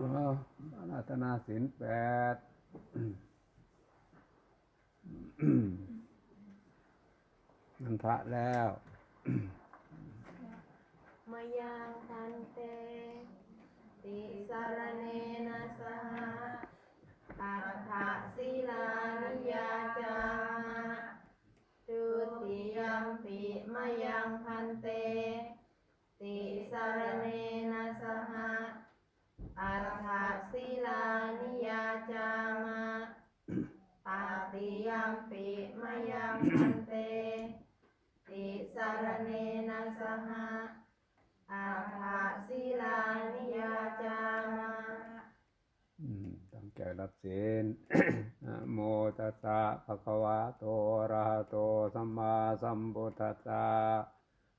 อาอาราธนาศีลแปดมันพระแล้วมายังทันเตติสารเนนะสห ตั้งใจรับศีลนโมตัสสะภะคะวะโตอะระหะโตสัมมาสัมพุทธัสสะ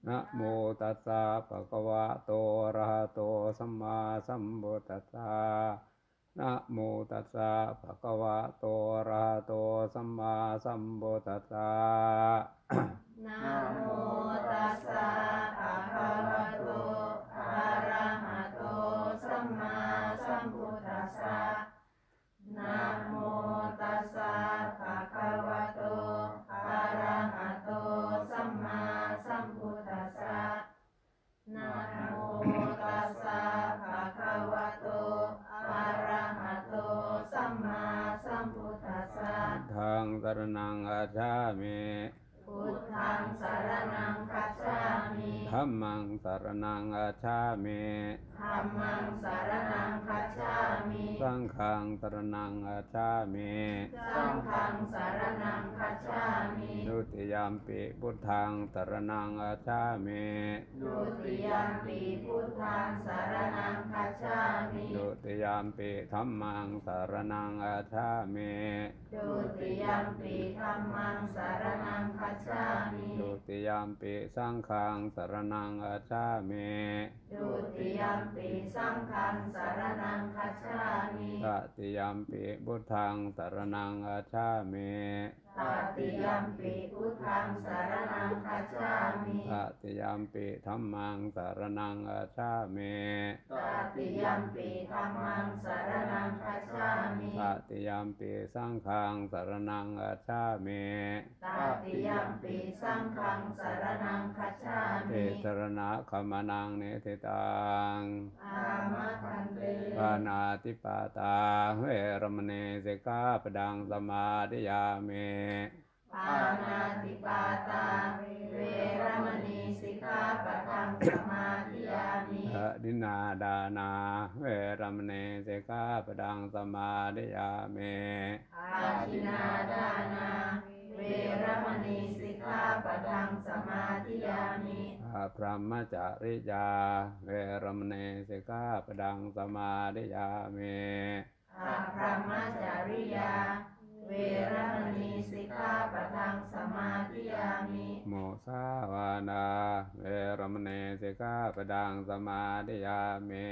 นะโมตัสสะภะคะวะโตอะระหะโตสัมมาสัมพุทธัสสะนะโมตัสสะภะคะวะโตอะระหะโตสัมมาสัมพุทธัสสะนะะทางสรนังอาชามิพุทธังสารนังคัจฉามิธัมมังสรนังอาชามิธัมมังสารนังคัจฉามิสังฆังสรนังอาชามิสังฆังสารนังคัจฉามิดุติยามปิพุทธังสรนังอาชามิดุติยัมปีพุทธังสารนังคัจฉามิดุติ ยามปิธัมมังสรนังอาชามิดุติยัมปีธัมมังสารนังคัจฉามิดุติยามปิสังฆังสรนังอาชามิดุติยัมปีสังฆังสารนังคัจฉามิตติยามปิพุทธังสรนังอาชามิตติยัมปีพุทธังสารนังคัจฉามิตติยามปิธัมมังสรนังอาชามิตติยัมปีธัมมังสารนังคัจฉามิตติยามปิสังฆังสรนังอาชามิตติยัมปีสังฆังสารนังคัจฉาเทมิสรณะขมานังเนติตังอามะคันเตปานาติปาตาเวรมณีสิกขาปดังสมาธิยามิปานาติปาตา เวรมณีสิกขาปะทังสมาธิยามิอะดินนาดานาเวรมณีสิกขาปดังสมาธิยามิอาทินาดานา เวรมณีสิกขาปะทังสมาธิยามิอาพรหมจาริยา เวรมณีสิกขาปดังสมาธิยามิอาพรหมจาริยา เวรมณีสิกขาปะทังสมาธิยามิโมสาวานาเวรมณีสิกขาปดังสมาธิยามิ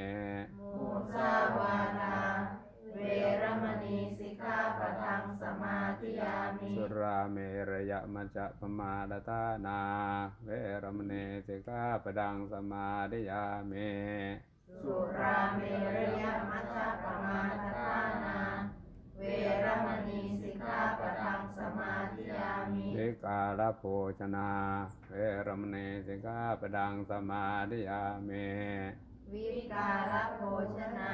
มุสาวานาเวรมณีสิกขาปะทังสมาธิยามิสุราเมรยมัจจะปมาดตานา เวรมณีสิกขาปดังสมาธิยามิสุราเมรยมัชฌะปมาทฐานา เวรมณีสิกขาปะทังสมาธิยามิวิกาลโภชนา เวรมณีสิกขาปดังสมาธิยามิวิกาลโภชนา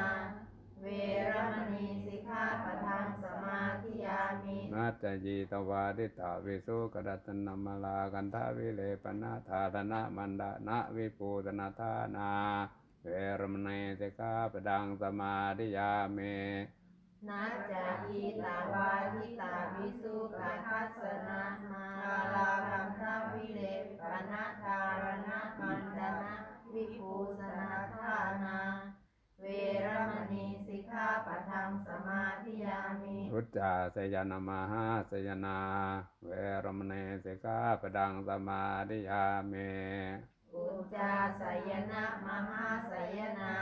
เวรมณีสิกขาปะทังสมาธิยามินัจจยีตวาดิตาวิสุกดัตนมลากันทาวิเลปนาธาธนะมันดานะวิปูตนาธานา เวรมณีสิกขาปดังสมาธิยามิ นัจจายีตาวาทิตาวิสุขาทัสนะมาลาคันทวิเลปนะทารณะมันดนะวิภูสนาทานา เวรมณีสิกขาปทังสมาธิยามิรุจจาสยานามหาสยนา เวรมณีสิกขาปดังสมาธิยามิอุจจาสยนะมหาสยนา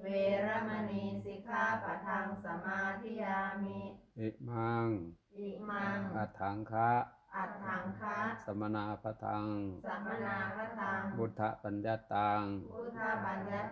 เวรมณีสิกขาปะทังสมาธิยามิอิมัง อิมัง อัตถังคะ อัตถังคะสสมนาพทังสัมมนาคตัง บุทธปัญญาตังพุทธบัญญัตัง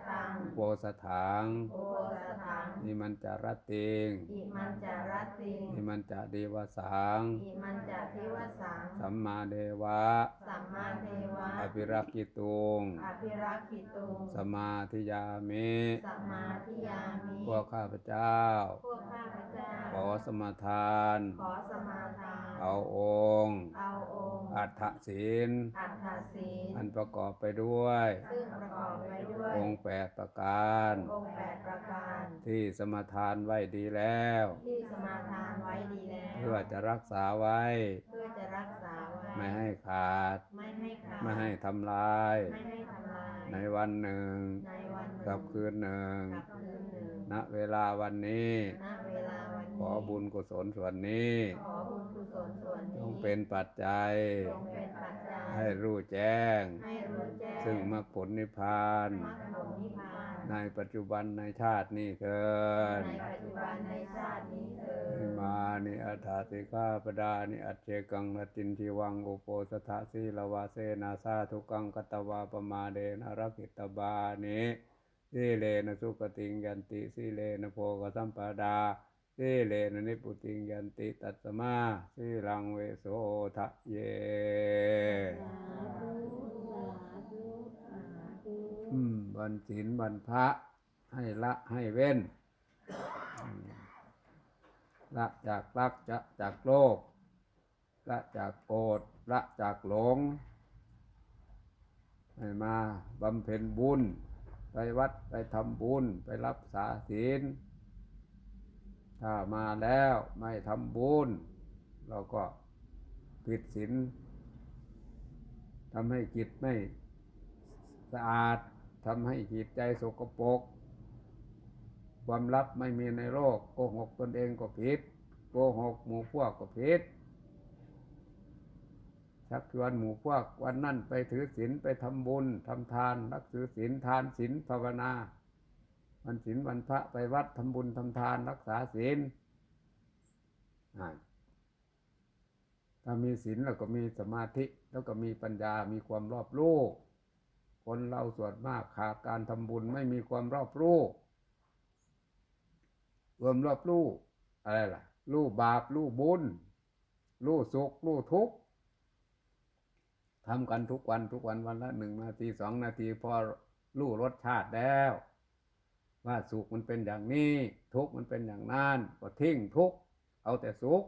โว สถังโอสถังนิมันจารติงอิมันจารติงนิมันจเดวสังอิมันจทิวสังสัมมาเดวะ สัมมาเทวะ อภิรักขิตุงอภิรักขิตุงสมาธิยามิสัมมาทิยามิพวกข้าพเจ้าพวกข้าพเจ้า ขอสมาทาน ขอสมาทาน เอาองค์เอาองค์อัฏฐศีลอัฏฐศีลอันประกอบไปด้วย ซึ่งประกอบไปด้วย องค์แปดประการ องค์แปดประการที่สมาทานไว้ดีแล้ว ที่สมาทานไว้ดีแล้วเพื่อจะรักษาไว้ เพื่อจะรักษาไว้ไม่ให้ขาด ไม่ให้ขาดไม่ให้ทำลาย ไม่ให้ทำลายในวันหนึ่ง ในวันหนึ่งกับคืนหนึ่งกับคืนหนึ่งณเวลาวันนี้ ณเวลาวันนี้ขอบุญกุศลส่วนนี้ขอบุญกุศลส่วนจนี้งเป็นปัจจัย จงเป็นปัจจัยให้รู้แจ้ง ให้รู้แจ้งซึ่งมรรคผลนิพพาน มรรคผลนิพพาน ในปัจจุบันในชาตินี้เถิดในปัจจุบันในชาตินี้เถิดนิมานิอัฏฐาติกาปดานิอัจเจกังนตินทิวังอุโปสถาสีลวาเสนาสาทุกังกตวาปมาเดนะรักขิตบานิสีเลนะสุขติงยันติสีเลนะโพกสัมปดาสีเลนะนิพุติงยันติตัสมาสีลังเวโสทะเย อืมวันศีลวันพระให้ละให้เว้นละจากรักจะจากโลภละจากโกรธละจากหลง ให้มาบำเพ็ญบุญ ไปวัดไปทำบุญไปรับสาศีล ถ้ามาแล้วไม่ทำบุญ เราก็ผิดศีลทำให้จิตไม่ สะอาดทำให้จิตใจสกปรกความลับไม่มีในโลกโกหกตนเองก็ผิดโกหกหมู่พวกก็ผิดชักชวนหมู่พวกวันนั้นไปถือศีลไปทำบุญทำทาน รักถือศีลทานศีลภาวนา วันศีลวันพระไปวัดทำบุญทำทานรักษาศีลถ้ามีศีลแล้วก็มีสมาธิ แล้วก็มีปัญญามีความรอบรู้ คนเราส่วนมากขาดการทำบุญไม่มีความรอบรู้ความรอบรู้อะไรล่ะ รู้บาป รู้บุญ รู้สุข รู้ทุกข์ทำกันทุกวันทุกวันวันละหนึ่งนาทีสองนาทีพอรู้รสชาติแล้ว ว่าสุขมันเป็นอย่างนี้ ทุกข์มันเป็นอย่างนั้นก็ทิ้งทุกข์เอาแต่สุข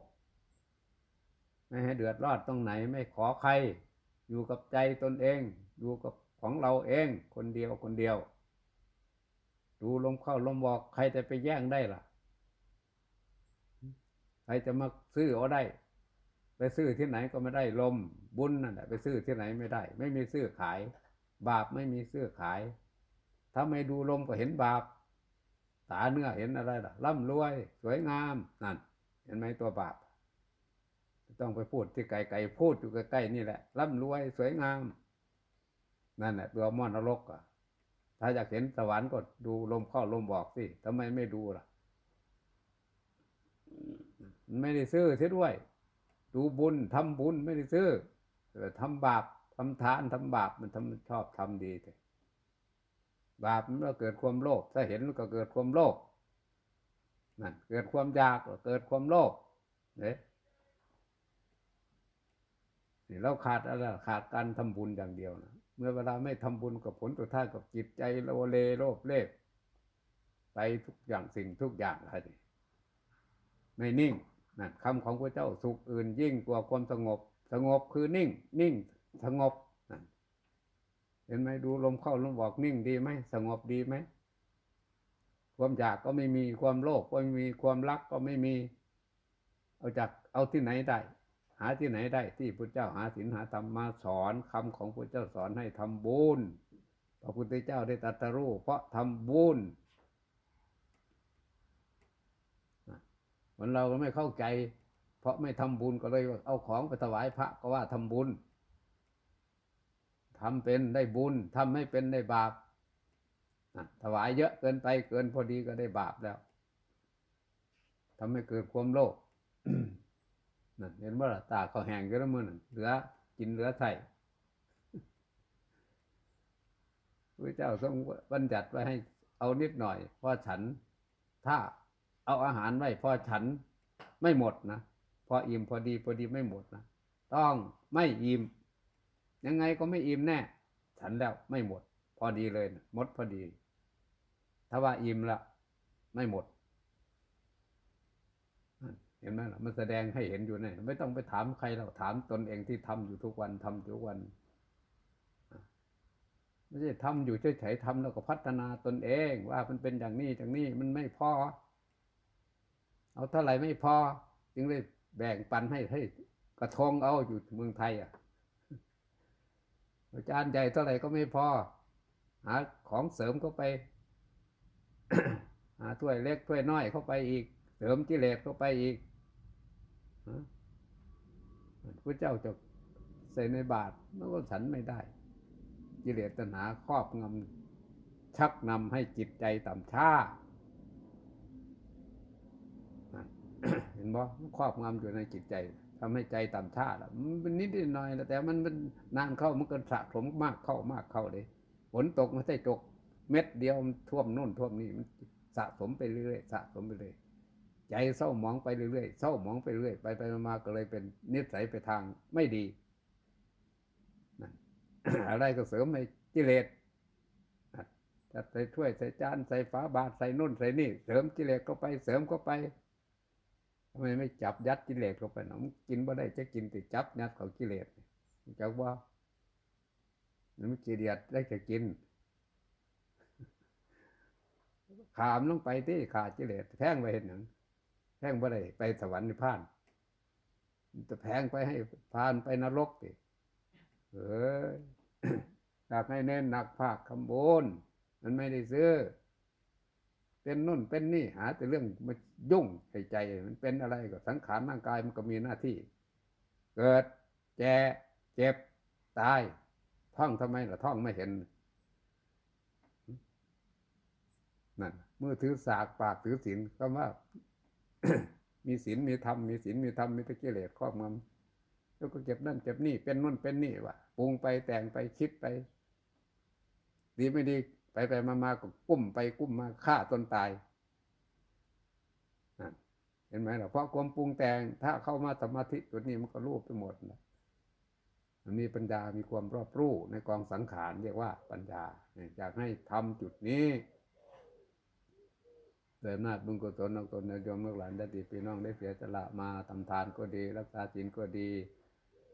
ไม่ให้เดือดร้อนตรงไหนไม่ขอใคร อยู่กับใจตนเอง อยู่กับ ของเราเองคนเดียวคนเดียว ดูลมเข้าลมออกใครจะไปแย่งได้ล่ะ ใครจะมาซื้อเอาได้ ไปซื้อที่ไหนก็ไม่ได้ลมบุญนั่นแหละไปซื้อที่ไหนไม่ได้ ไม่มีซื้อขาย บาปไม่มีซื้อขาย ถ้าไม่ดูลมก็เห็นบาป ตาเนื้อเห็นอะไรล่ะร่ำรวย สวยงามนั่นเห็นไหมตัวบาป ต้องไปพูดที่ไกลๆพูดอยู่ใกล้ๆนี่แหละร่ำรวยสวยงาม นั่นแหละตัวมอนนรกอะ ถ้าอยากเห็นสวรรค์ก็ดูลมเข้าลมบอกสิทำไมไม่ดูล่ะมันไม่ได้ซื้อเสียด้วย ดูบุญทำบุญไม่ได้ซื้อแต่ทำบาปทำทานทำบาปมันทำชอบทำดีแต่บาปมันก็เกิดความโลภถ้าเห็นก็เกิดความโลภนั่นเกิดความอยากก็เกิดความโลภเนี่ยเราขาดอะไรขาดการทำบุญอย่างเดียวนะ เมื่อเวลาไม่ทำบุญกับผลสุดท้ากับจิตใจโลเลโลภเล่ไปทุกอย่างสิ่งทุกอย่างอะไรไม่นิ่งนั่นคำของพระเจ้าสุขอื่นยิ่งกว่าความสงบ สงบคือนิ่ง นิ่งสงบนั่นเห็นไหมดูลมเข้าลมออกนิ่งดีไหมสงบดีไหมความอยากก็ไม่มีความโลภก็ไม่มีความรักก็ไม่มี เอาจากเอาที่ไหนได้าที่ไหนได้ที่พระเจ้าหาศีลหาธรรมมาสอนคำของพระเจ้าสอนให้ทำบุญพระพุทธเจ้าได้ตรัสรู้เพราะทำบุญมันเราก็ไม่เข้าใจ เพราะไม่ทำบุญก็เลยเอาของไปถวายพระก็ว่าทำบุญทำเป็นได้บุญทำไม่เป็นได้บาปถวายเยอะเกินไปเกินพอดีก็ได้บาปแล้วทำให้เกิดความโลภ นั่นเห็นว่าล่ะตาเขาแห้งก็แล้วมือนั่นเหลือกินเหลือใส่พระเจ้าทรงบัญญัติไว้ให้เอานิดหน่อยพอฉัน ถ้าเอาอาหารไว้พอฉันไม่หมดนะพออิ่มพอดีพอดีไม่หมดนะต้องไม่อิ่มยังไงก็ไม่อิ่มแน่ ฉันแล้วไม่หมด พอดีเลยนะหมดพอดี ถ้าว่าอิ่มละไม่หมด เห็นไหมล่ะมันแสดงให้เห็นอยู่เนี่ยไม่ต้องไปถามใครเราถามตนเองที่ทำอยู่ทุกวันทำทุกวันไม่ใช่ทำอยู่เฉยๆทำแล้วก็พัฒนาตนเอง ว่ามันเป็นอย่างนี้อย่างนี้มันไม่พอ เอาเท่าไหร่ไม่พอ จึงเลยแบ่งปันให้ให้กระทงเอาอยู่เมืองไทยอะอาจารย์ใหญ่เท่าไหร่ก็ไม่พอหาของเสริมเข้าไปหาถ้วยเล็กถ้วยน้อยเข้าไปอีก เสริมกิเลสเข้าไปอีก พระเจ้าจะใส่ในบาตรมันก็ฉันไม่ได้ กิเลสตัณหาครอบงำชักนำให้จิตใจต่ำช้าเห็นบ่มันครอบงำอยู่ในจิตใจทำให้ใจต่ำช้าล้วมันเป็นนิดหน่อยแล้วแต่มันมันนานเข้ามันก็สะสมมากเข้ามากเข้าเลยฝนตกไม่ใช่ตกเม็ดเดียวมันท่วมนู่นท่วมนี่มันสะสมไปเรื่อยสะสมไปเรื่อย ใจเศร้าหมองไปเรื่อยๆเศร้าหมองไปเรื่อยไปไปมาๆก็เลยเป็นนิสัยไปทางไม่ดีนั่นอะไรก็เสริมในกิเลสจะใส่ถ้วยใส่จานใส่ฝาบาทใส่นุ่นใส่นี่ เสริมกิเลสเข้าไปเสริมเข้าไปทำไมไม่จับยัดกิเลสเข้าไปเนาะมันกินบ่ได้จะกินแต่จับยัดเขากิเลสจักว่ามันกิเลสได้จะกิน ขามลงไปที่ขาดกิเลสแพงไปเห็นหนัง แพงบ่ได้ไปสวรรค์นิพพานจะแพงไปให้พานไปนรกดิเอ้ยอยากให้เน้นหนักภาคคำบนมันไม่ได้ซื้อ เป็นนุ่นเป็นนี่หา แต่เรื่องมายุ่งใส่ใจ มันเป็นอะไรก็สังขารร่างกายมันก็มีหน้าที่ เกิดแก่เจ็บตาย ท่องทำไมล่ะท่องไม่เห็นนั่นเมื่อถือสากปากถือศีลก็ว่า มีศีลมีธรรมมีศีลมีธรรมมีตะกิเลสครอบงำแล้วก็เก็บนั่นเก็บนี่เป็นนู่นเป็นนี่วะปรุงไปแต่งไปคิดไป ดีไม่ดีไปไปมามาก็กุ้มไปกุ้มมาฆ่าตนตายนะเห็นไหมล่ะเพราะความปรุงแต่งถ้าเข้ามาสมาธิตัวนี้มันก็รูปไปหมดนะมันมีปัญญามีความรอบรู้ในกองสังขารเรียกว่าปัญญาอยากให้ทำจุดนี้ เดินหน้าจบุญกุศลของตนในยมลูกหลานญาติพี่น้องได้เสียสละมาทำทานก็ดี รักษาศีลก็ดี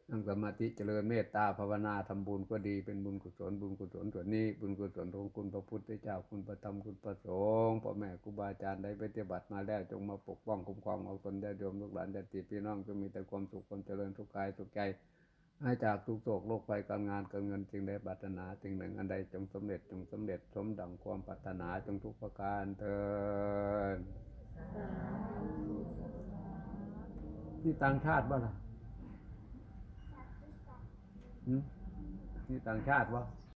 นั่งสมาธิเจริญเมตตาภาวนาทำบุญก็ดีเป็นบุญกุศลบุญกุศลส่วนนี้ บุญกุศลของคุณพระพุทธเจ้าคุณพระธรรมคุณพระสงฆ์พ่อแม่ครูบาอาจารย์ได้ปฏิบัติมาแล้วจงมาปกป้องคุ้มครองเอาตนญาติโยมลูกหลานญาติพี่น้องจงมีแต่ความสุขความเจริญทุกกายทุกใจ ให้จากทุกโศกโลกไปการงานการเงินจึงได้ปรารถนาสิ่งหนึ่งอันใดจงสำเร็จจงสำเร็จสมดังความปรารถนาจงทุกประการเถิดนี่ต่างชาติบ้าล่ะนี่ต่างชาติวะ